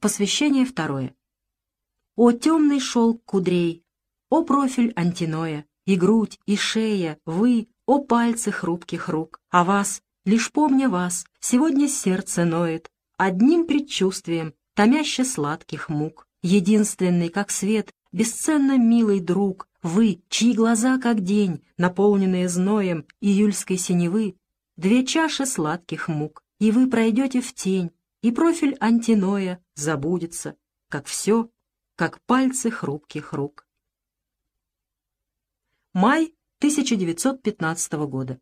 Посвящение второе. О темный шелк кудрей, о профиль антиноя, и грудь, и шея, вы, о пальцы хрупких рук, а вас, лишь помня вас, сегодня сердце ноет, одним предчувствием, томяще сладких мук. Единственный, как свет, бесценно милый друг, вы, чьи глаза, как день, наполненные зноем июльской синевы, две чаши сладких мук, и вы пройдете в тень, и профиль антиноя забудется, как все, как пальцы хрупких рук. Май 1915 года.